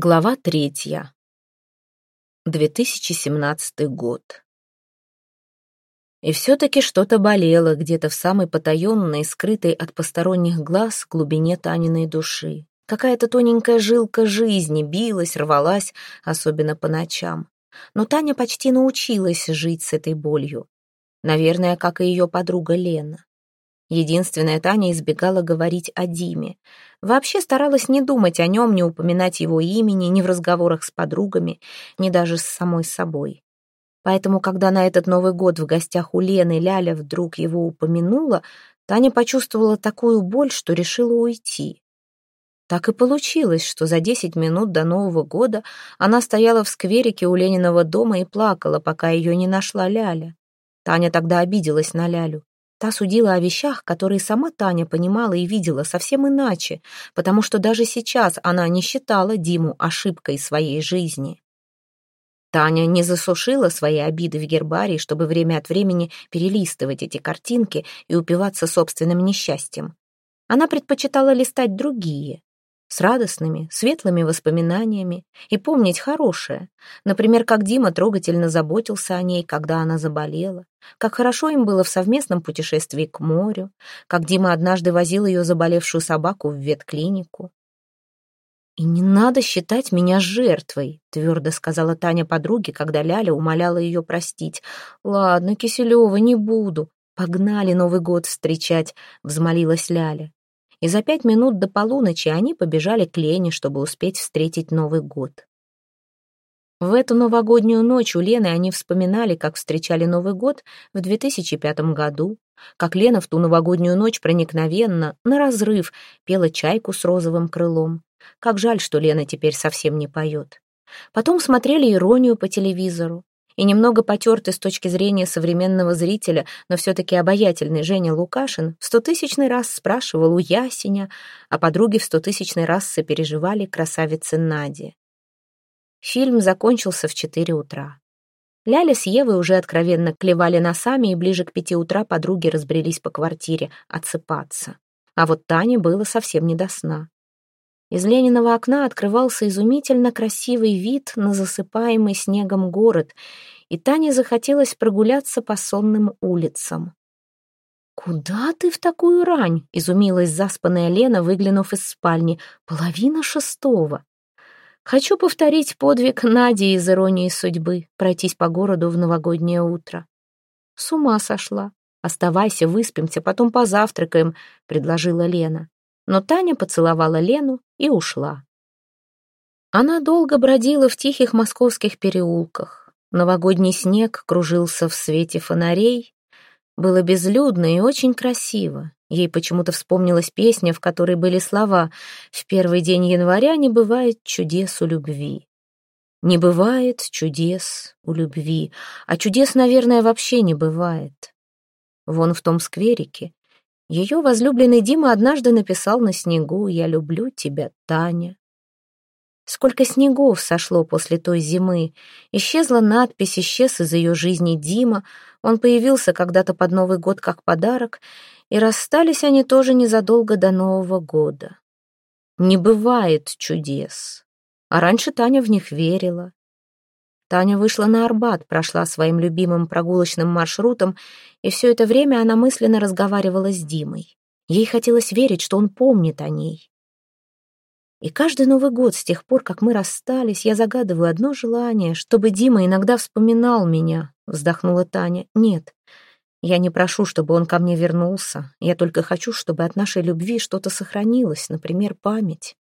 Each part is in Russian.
Глава третья. 2017 год. И все-таки что-то болело где-то в самой потаенной, скрытой от посторонних глаз глубине Таниной души. Какая-то тоненькая жилка жизни билась, рвалась, особенно по ночам. Но Таня почти научилась жить с этой болью. Наверное, как и ее подруга Лена. Единственная Таня избегала говорить о Диме. Вообще старалась не думать о нем, не упоминать его имени, ни в разговорах с подругами, ни даже с самой собой. Поэтому, когда на этот Новый год в гостях у Лены Ляля вдруг его упомянула, Таня почувствовала такую боль, что решила уйти. Так и получилось, что за десять минут до Нового года она стояла в скверике у Лениного дома и плакала, пока ее не нашла Ляля. Таня тогда обиделась на Лялю. Та судила о вещах, которые сама Таня понимала и видела совсем иначе, потому что даже сейчас она не считала Диму ошибкой своей жизни. Таня не засушила свои обиды в гербарии, чтобы время от времени перелистывать эти картинки и упиваться собственным несчастьем. Она предпочитала листать другие, с радостными, светлыми воспоминаниями и помнить хорошее. Например, как Дима трогательно заботился о ней, когда она заболела, как хорошо им было в совместном путешествии к морю, как Дима однажды возил ее заболевшую собаку в ветклинику. «И не надо считать меня жертвой», — твердо сказала Таня подруге, когда Ляля умоляла ее простить. «Ладно, Киселева, не буду. Погнали Новый год встречать», — взмолилась Ляля и за пять минут до полуночи они побежали к Лене, чтобы успеть встретить Новый год. В эту новогоднюю ночь у Лены они вспоминали, как встречали Новый год в 2005 году, как Лена в ту новогоднюю ночь проникновенно, на разрыв, пела чайку с розовым крылом. Как жаль, что Лена теперь совсем не поет. Потом смотрели иронию по телевизору и немного потертый с точки зрения современного зрителя, но все-таки обаятельный Женя Лукашин в стотысячный раз спрашивал у Ясеня, а подруги в стотысячный раз сопереживали красавице Наде. Фильм закончился в четыре утра. Ляля с Евой уже откровенно клевали носами, и ближе к пяти утра подруги разбрелись по квартире отсыпаться. А вот Тане было совсем не до сна. Из Лениного окна открывался изумительно красивый вид на засыпаемый снегом город, и Тане захотелось прогуляться по сонным улицам. «Куда ты в такую рань?» — изумилась заспанная Лена, выглянув из спальни. «Половина шестого». «Хочу повторить подвиг Нади из «Иронии судьбы», пройтись по городу в новогоднее утро». «С ума сошла. Оставайся, выспимся, потом позавтракаем», — предложила Лена но Таня поцеловала Лену и ушла. Она долго бродила в тихих московских переулках. Новогодний снег кружился в свете фонарей. Было безлюдно и очень красиво. Ей почему-то вспомнилась песня, в которой были слова «В первый день января не бывает чудес у любви». Не бывает чудес у любви, а чудес, наверное, вообще не бывает. Вон в том скверике ее возлюбленный Дима однажды написал на снегу «Я люблю тебя, Таня». Сколько снегов сошло после той зимы. Исчезла надпись, исчез из ее жизни Дима. Он появился когда-то под Новый год как подарок, и расстались они тоже незадолго до Нового года. Не бывает чудес. А раньше Таня в них верила. Таня вышла на Арбат, прошла своим любимым прогулочным маршрутом, и все это время она мысленно разговаривала с Димой. Ей хотелось верить, что он помнит о ней. И каждый Новый год, с тех пор, как мы расстались, я загадываю одно желание, чтобы Дима иногда вспоминал меня, вздохнула Таня. Нет, я не прошу, чтобы он ко мне вернулся. Я только хочу, чтобы от нашей любви что-то сохранилось, например, память.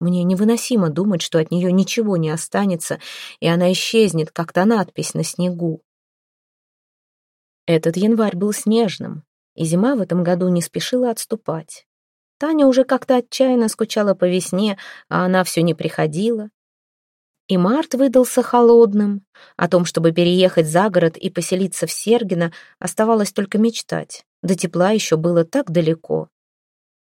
Мне невыносимо думать, что от нее ничего не останется, и она исчезнет, как то надпись на снегу. Этот январь был снежным, и зима в этом году не спешила отступать. Таня уже как-то отчаянно скучала по весне, а она все не приходила. И март выдался холодным. О том, чтобы переехать за город и поселиться в Сергино, оставалось только мечтать. До тепла еще было так далеко.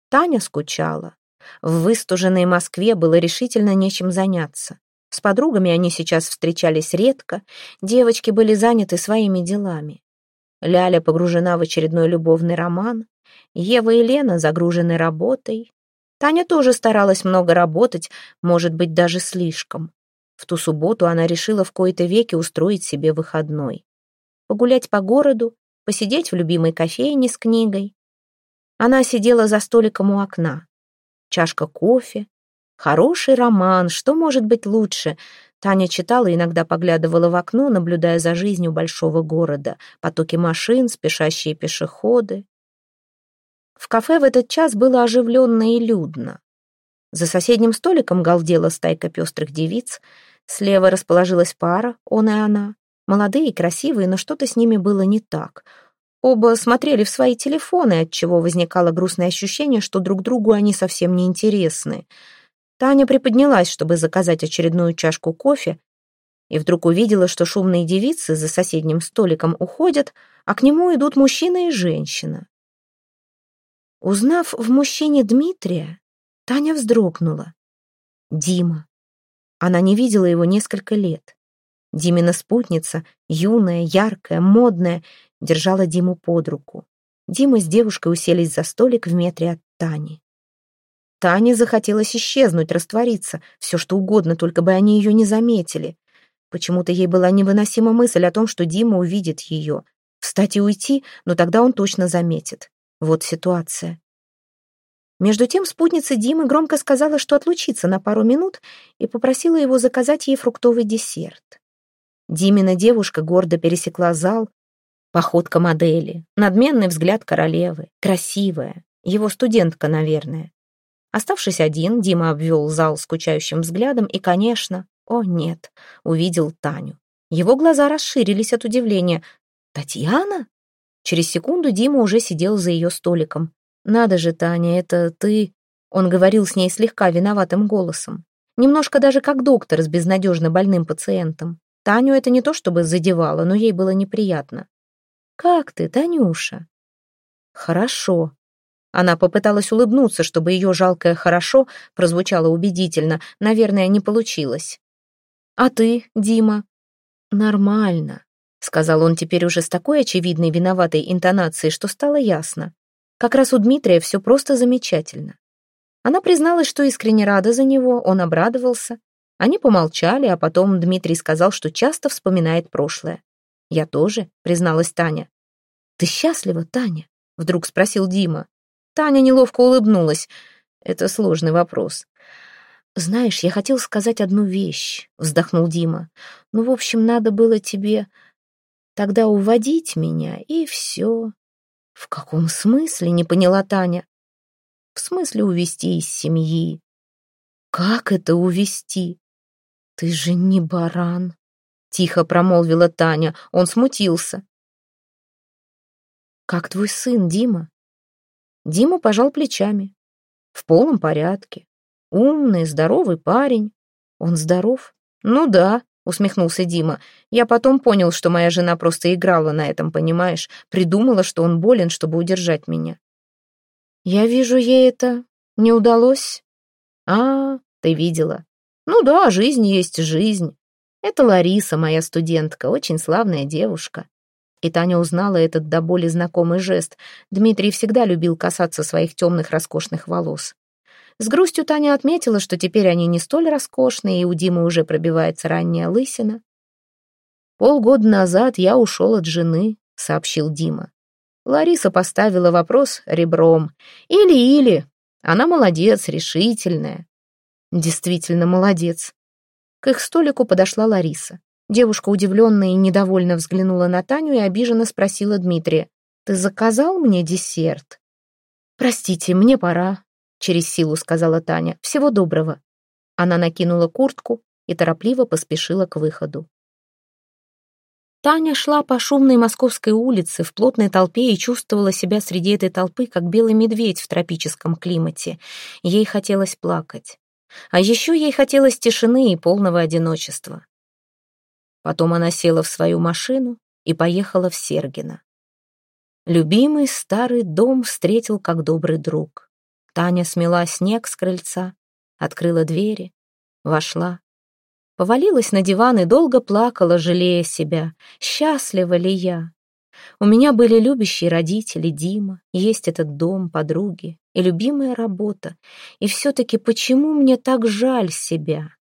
Таня скучала. В выстуженной Москве было решительно нечем заняться. С подругами они сейчас встречались редко, девочки были заняты своими делами. Ляля погружена в очередной любовный роман, Ева и Лена загружены работой. Таня тоже старалась много работать, может быть, даже слишком. В ту субботу она решила в кои-то веки устроить себе выходной. Погулять по городу, посидеть в любимой кофейне с книгой. Она сидела за столиком у окна. Чашка кофе. Хороший роман, что может быть лучше? Таня читала иногда поглядывала в окно, наблюдая за жизнью большого города. Потоки машин, спешащие пешеходы. В кафе в этот час было оживленно и людно. За соседним столиком галдела стайка пестрых девиц. Слева расположилась пара, он и она. Молодые красивые, но что-то с ними было не так. Оба смотрели в свои телефоны, отчего возникало грустное ощущение, что друг другу они совсем не интересны. Таня приподнялась, чтобы заказать очередную чашку кофе, и вдруг увидела, что шумные девицы за соседним столиком уходят, а к нему идут мужчина и женщина. Узнав в мужчине Дмитрия, Таня вздрогнула. Дима. Она не видела его несколько лет. Димина спутница, юная, яркая, модная, держала Диму под руку. Дима с девушкой уселись за столик в метре от Тани. Тане захотелось исчезнуть, раствориться, все что угодно, только бы они ее не заметили. Почему-то ей была невыносима мысль о том, что Дима увидит ее. Встать и уйти, но тогда он точно заметит. Вот ситуация. Между тем спутница Димы громко сказала, что отлучится на пару минут и попросила его заказать ей фруктовый десерт. Димина девушка гордо пересекла зал, походка модели, надменный взгляд королевы, красивая, его студентка, наверное. Оставшись один, Дима обвел зал скучающим взглядом и, конечно, о нет, увидел Таню. Его глаза расширились от удивления. «Татьяна?» Через секунду Дима уже сидел за ее столиком. «Надо же, Таня, это ты...» Он говорил с ней слегка виноватым голосом. Немножко даже как доктор с безнадежно больным пациентом. Таню это не то чтобы задевало, но ей было неприятно. «Как ты, Танюша?» «Хорошо», она попыталась улыбнуться, чтобы ее жалкое «хорошо» прозвучало убедительно. Наверное, не получилось. «А ты, Дима?» «Нормально», — сказал он теперь уже с такой очевидной виноватой интонацией, что стало ясно. Как раз у Дмитрия все просто замечательно. Она призналась, что искренне рада за него, он обрадовался. Они помолчали, а потом Дмитрий сказал, что часто вспоминает прошлое. «Я тоже», — призналась Таня. «Ты счастлива, Таня?» — вдруг спросил Дима. Таня неловко улыбнулась. Это сложный вопрос. «Знаешь, я хотел сказать одну вещь», — вздохнул Дима. «Ну, в общем, надо было тебе тогда уводить меня, и все». «В каком смысле?» — не поняла Таня. «В смысле увести из семьи». «Как это увести? Ты же не баран», — тихо промолвила Таня. Он смутился. «Как твой сын, Дима?» Дима пожал плечами. В полном порядке. Умный, здоровый парень. Он здоров? Ну да, усмехнулся Дима. Я потом понял, что моя жена просто играла на этом, понимаешь? Придумала, что он болен, чтобы удержать меня. Я вижу, ей это не удалось. А, ты видела. Ну да, жизнь есть жизнь. Это Лариса, моя студентка, очень славная девушка. И Таня узнала этот до боли знакомый жест. Дмитрий всегда любил касаться своих темных роскошных волос. С грустью Таня отметила, что теперь они не столь роскошные, и у Димы уже пробивается ранняя лысина. «Полгода назад я ушел от жены», — сообщил Дима. Лариса поставила вопрос ребром. «Или-или. Она молодец, решительная». «Действительно молодец». К их столику подошла Лариса. Девушка удивленно и недовольно взглянула на Таню и обиженно спросила Дмитрия. «Ты заказал мне десерт?» «Простите, мне пора», — через силу сказала Таня. «Всего доброго». Она накинула куртку и торопливо поспешила к выходу. Таня шла по шумной московской улице в плотной толпе и чувствовала себя среди этой толпы, как белый медведь в тропическом климате. Ей хотелось плакать. А еще ей хотелось тишины и полного одиночества. Потом она села в свою машину и поехала в Сергино. Любимый старый дом встретил как добрый друг. Таня смела снег с крыльца, открыла двери, вошла. Повалилась на диван и долго плакала, жалея себя. Счастлива ли я? У меня были любящие родители, Дима, есть этот дом, подруги и любимая работа. И все-таки почему мне так жаль себя?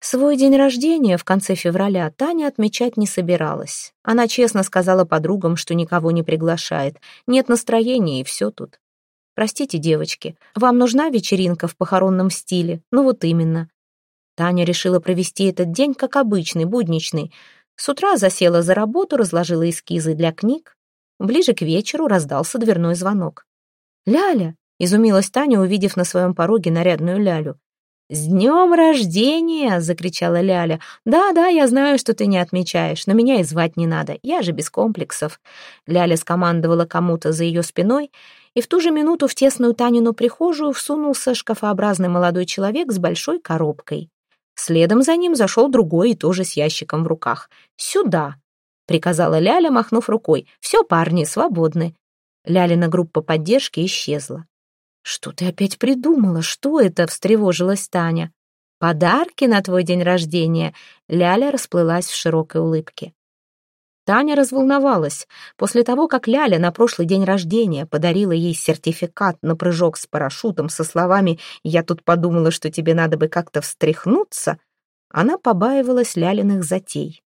Свой день рождения в конце февраля Таня отмечать не собиралась. Она честно сказала подругам, что никого не приглашает. Нет настроения, и все тут. «Простите, девочки, вам нужна вечеринка в похоронном стиле? Ну вот именно». Таня решила провести этот день как обычный, будничный. С утра засела за работу, разложила эскизы для книг. Ближе к вечеру раздался дверной звонок. «Ляля!» — изумилась Таня, увидев на своем пороге нарядную Лялю. «С днем рождения!» — закричала Ляля. «Да-да, я знаю, что ты не отмечаешь, но меня и звать не надо, я же без комплексов». Ляля скомандовала кому-то за ее спиной, и в ту же минуту в тесную Танину прихожую всунулся шкафообразный молодой человек с большой коробкой. Следом за ним зашел другой и тоже с ящиком в руках. «Сюда!» — приказала Ляля, махнув рукой. «Все, парни, свободны». Лялина группа поддержки исчезла. «Что ты опять придумала? Что это?» — встревожилась Таня. «Подарки на твой день рождения!» Ляля расплылась в широкой улыбке. Таня разволновалась. После того, как Ляля на прошлый день рождения подарила ей сертификат на прыжок с парашютом со словами «Я тут подумала, что тебе надо бы как-то встряхнуться», она побаивалась Лялиных затей.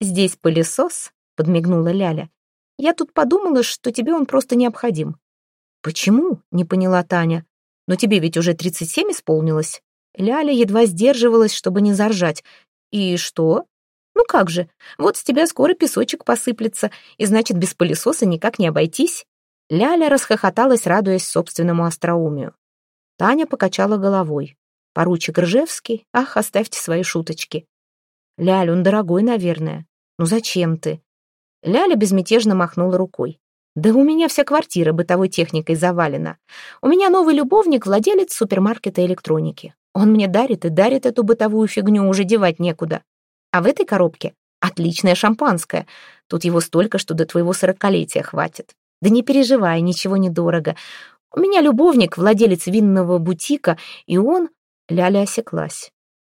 «Здесь пылесос», — подмигнула Ляля. «Я тут подумала, что тебе он просто необходим. «Почему?» — не поняла Таня. «Но тебе ведь уже тридцать семь исполнилось». Ляля едва сдерживалась, чтобы не заржать. «И что?» «Ну как же, вот с тебя скоро песочек посыплется, и значит, без пылесоса никак не обойтись». Ляля расхохоталась, радуясь собственному остроумию. Таня покачала головой. «Поручик Ржевский? Ах, оставьте свои шуточки». «Ляля, он дорогой, наверное. Ну зачем ты?» Ляля безмятежно махнула рукой. Да у меня вся квартира бытовой техникой завалена. У меня новый любовник, владелец супермаркета электроники. Он мне дарит и дарит эту бытовую фигню, уже девать некуда. А в этой коробке отличное шампанское. Тут его столько, что до твоего сорокалетия хватит. Да не переживай, ничего недорого. У меня любовник, владелец винного бутика, и он... Ляля осеклась.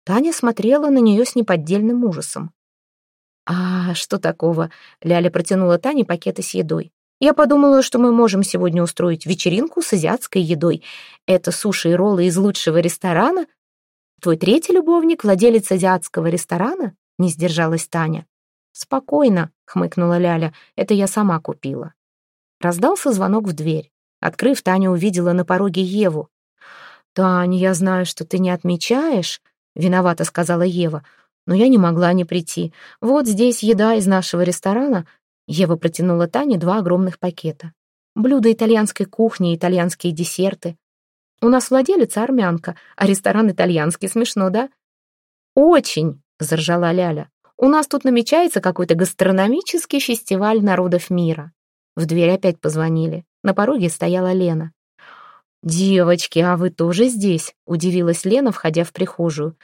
Таня смотрела на нее с неподдельным ужасом. «А что такого?» Ляля протянула Тане пакеты с едой. Я подумала, что мы можем сегодня устроить вечеринку с азиатской едой. Это суши и роллы из лучшего ресторана. Твой третий любовник — владелец азиатского ресторана?» — не сдержалась Таня. «Спокойно», — хмыкнула Ляля, — «это я сама купила». Раздался звонок в дверь. Открыв, Таня увидела на пороге Еву. «Таня, я знаю, что ты не отмечаешь», — виновата сказала Ева, «но я не могла не прийти. Вот здесь еда из нашего ресторана, Ева протянула Тане два огромных пакета. Блюда итальянской кухни, итальянские десерты. У нас владелица армянка, а ресторан итальянский. Смешно, да? Очень, заржала Ляля. У нас тут намечается какой-то гастрономический фестиваль народов мира. В дверь опять позвонили. На пороге стояла Лена. «Девочки, а вы тоже здесь?» — удивилась Лена, входя в прихожую.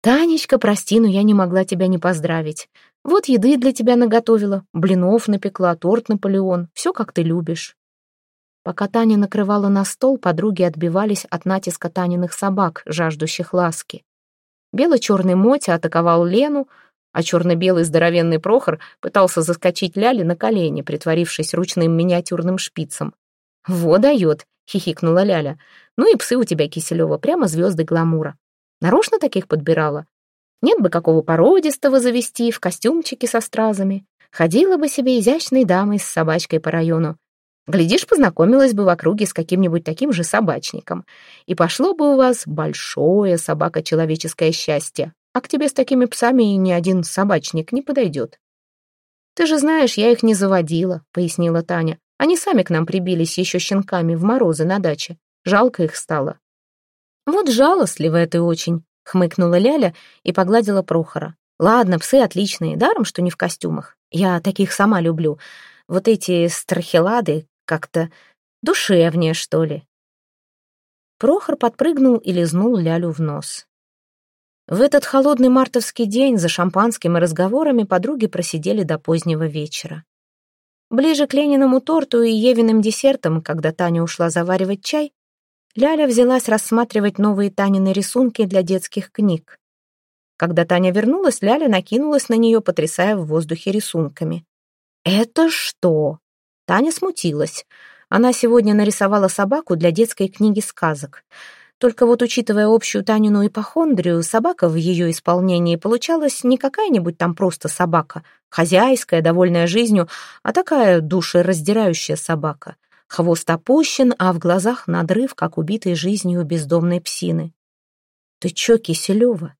«Танечка, прости, но я не могла тебя не поздравить. Вот еды для тебя наготовила, блинов напекла, торт Наполеон, все как ты любишь». Пока Таня накрывала на стол, подруги отбивались от натиска Таниных собак, жаждущих ласки. Бело-черный Мотя атаковал Лену, а черно-белый здоровенный Прохор пытался заскочить Ляли на колени, притворившись ручным миниатюрным шпицем. «Во дает!» — хихикнула Ляля. «Ну и псы у тебя, Киселева, прямо звезды гламура. Нарочно таких подбирала? Нет бы какого породистого завести в костюмчике со стразами. Ходила бы себе изящной дамой с собачкой по району. Глядишь, познакомилась бы в округе с каким-нибудь таким же собачником. И пошло бы у вас большое собако-человеческое счастье. А к тебе с такими псами и ни один собачник не подойдет. «Ты же знаешь, я их не заводила», — пояснила Таня. «Они сами к нам прибились еще щенками в морозы на даче. Жалко их стало. «Вот жалостливая ты очень», — хмыкнула Ляля и погладила Прохора. «Ладно, псы отличные, даром, что не в костюмах. Я таких сама люблю. Вот эти страхелады как-то душевнее, что ли». Прохор подпрыгнул и лизнул Лялю в нос. В этот холодный мартовский день за шампанским и разговорами подруги просидели до позднего вечера. Ближе к Лениному торту и Евиным десертам, когда Таня ушла заваривать чай, Ляля взялась рассматривать новые Танины рисунки для детских книг. Когда Таня вернулась, Ляля накинулась на нее, потрясая в воздухе рисунками. «Это что?» Таня смутилась. Она сегодня нарисовала собаку для детской книги сказок. Только вот, учитывая общую Танину ипохондрию, собака в ее исполнении получалась не какая-нибудь там просто собака, хозяйская, довольная жизнью, а такая душераздирающая собака. Хвост опущен, а в глазах надрыв, как убитой жизнью бездомной псины. «Ты чё, Киселева,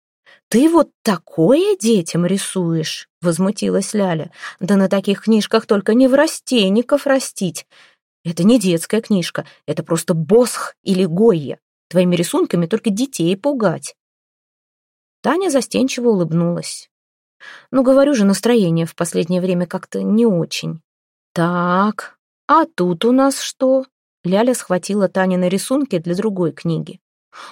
ты вот такое детям рисуешь?» — возмутилась Ляля. «Да на таких книжках только не в растейников растить. Это не детская книжка, это просто босх или гойя. Твоими рисунками только детей пугать. Таня застенчиво улыбнулась. Ну, говорю же, настроение в последнее время как-то не очень. Так, а тут у нас что? Ляля схватила Таня рисунки для другой книги.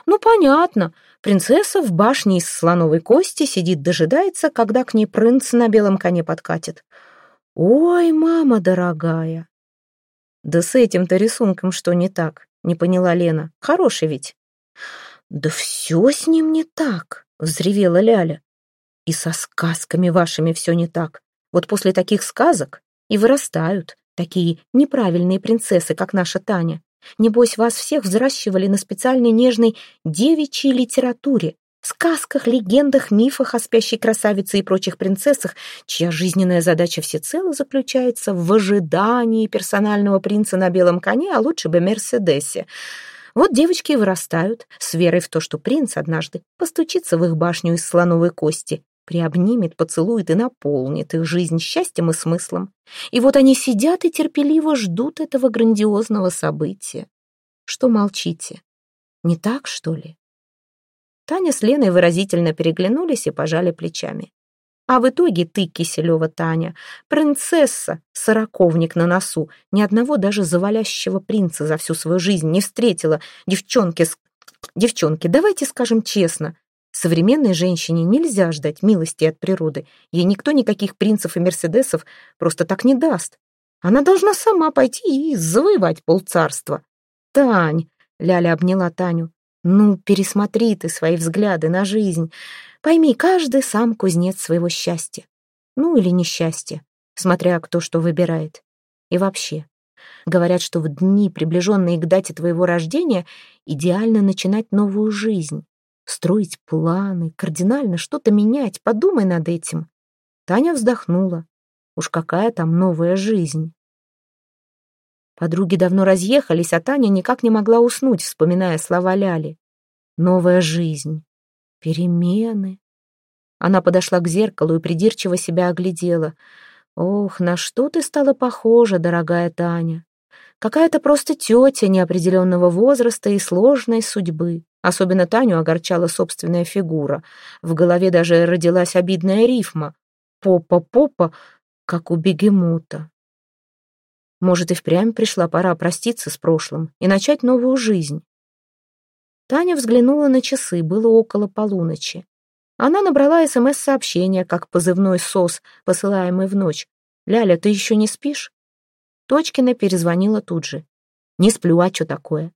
Ну, понятно. Принцесса в башне из слоновой кости сидит, дожидается, когда к ней принц на белом коне подкатит. Ой, мама дорогая. Да с этим-то рисунком что не так? Не поняла Лена. Хороший ведь. Да все с ним не так, взревела Ляля. И со сказками вашими все не так. Вот после таких сказок и вырастают такие неправильные принцессы, как наша Таня. Небось, вас всех взращивали на специальной нежной девичьей литературе, сказках, легендах, мифах о спящей красавице и прочих принцессах, чья жизненная задача всецело заключается в ожидании персонального принца на белом коне, а лучше бы Мерседесе. Вот девочки и вырастают с верой в то, что принц однажды постучится в их башню из слоновой кости, приобнимет, поцелует и наполнит их жизнь счастьем и смыслом. И вот они сидят и терпеливо ждут этого грандиозного события. Что молчите? Не так, что ли? Таня с Леной выразительно переглянулись и пожали плечами. А в итоге ты, Киселева Таня, принцесса, сороковник на носу, ни одного даже завалящего принца за всю свою жизнь не встретила. Девчонки, девчонки, давайте скажем честно, современной женщине нельзя ждать милости от природы. Ей никто никаких принцев и мерседесов просто так не даст. Она должна сама пойти и завоевать полцарства. Тань, Ляля обняла Таню, ну, пересмотри ты свои взгляды на жизнь. Пойми, каждый сам кузнец своего счастья. Ну или несчастья, смотря кто что выбирает. И вообще, говорят, что в дни, приближенные к дате твоего рождения, идеально начинать новую жизнь, строить планы, кардинально что-то менять. Подумай над этим. Таня вздохнула. Уж какая там новая жизнь. Подруги давно разъехались, а Таня никак не могла уснуть, вспоминая слова Ляли. Новая жизнь. Перемены. Она подошла к зеркалу и придирчиво себя оглядела. Ох, на что ты стала похожа, дорогая Таня. Какая-то просто тетя неопределенного возраста и сложной судьбы. Особенно Таню огорчала собственная фигура. В голове даже родилась обидная рифма. Попа-попа, как у бегемота. Может, и впрямь пришла пора проститься с прошлым и начать новую жизнь. Таня взглянула на часы, было около полуночи. Она набрала СМС-сообщение, как позывной СОС, посылаемый в ночь. «Ляля, ты еще не спишь?» Точкина перезвонила тут же. «Не сплю, а что такое?»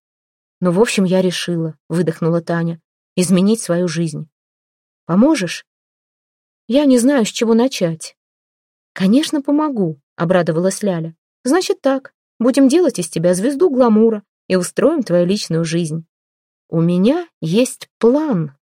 «Ну, в общем, я решила», — выдохнула Таня, — «изменить свою жизнь. Поможешь?» «Я не знаю, с чего начать». «Конечно, помогу», — обрадовалась Ляля. «Значит так, будем делать из тебя звезду гламура и устроим твою личную жизнь». «У меня есть план»,